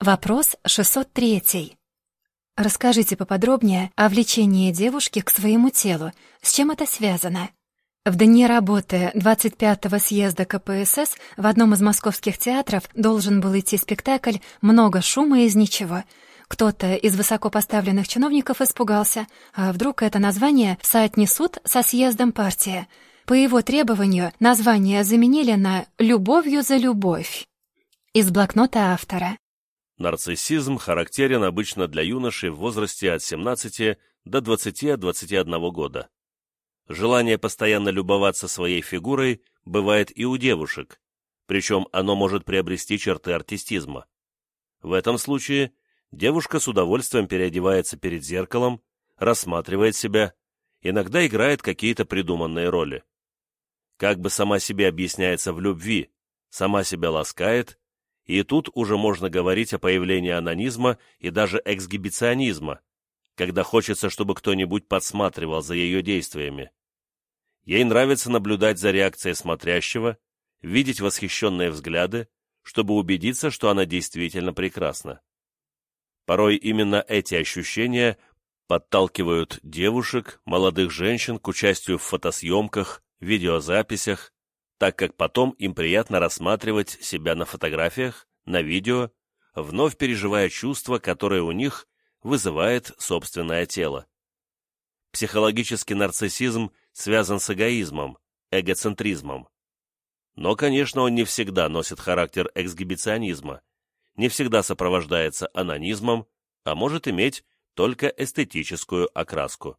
Вопрос 603. Расскажите поподробнее о влечении девушки к своему телу. С чем это связано? В дни работы 25-го съезда КПСС в одном из московских театров должен был идти спектакль «Много шума из ничего». Кто-то из высокопоставленных чиновников испугался, а вдруг это название соотнесут со съездом партии. По его требованию название заменили на «Любовью за любовь». Из блокнота автора. Нарциссизм характерен обычно для юношей в возрасте от 17 до 20-21 года. Желание постоянно любоваться своей фигурой бывает и у девушек, причем оно может приобрести черты артистизма. В этом случае девушка с удовольствием переодевается перед зеркалом, рассматривает себя, иногда играет какие-то придуманные роли. Как бы сама себе объясняется в любви, сама себя ласкает, и тут уже можно говорить о появлении анонизма и даже эксгибиционизма, когда хочется, чтобы кто-нибудь подсматривал за ее действиями. Ей нравится наблюдать за реакцией смотрящего, видеть восхищенные взгляды, чтобы убедиться, что она действительно прекрасна. Порой именно эти ощущения подталкивают девушек, молодых женщин к участию в фотосъемках, видеозаписях, так как потом им приятно рассматривать себя на фотографиях, на видео, вновь переживая чувства, которые у них вызывает собственное тело. Психологический нарциссизм связан с эгоизмом, эгоцентризмом. Но, конечно, он не всегда носит характер эксгибиционизма, не всегда сопровождается анонизмом, а может иметь только эстетическую окраску.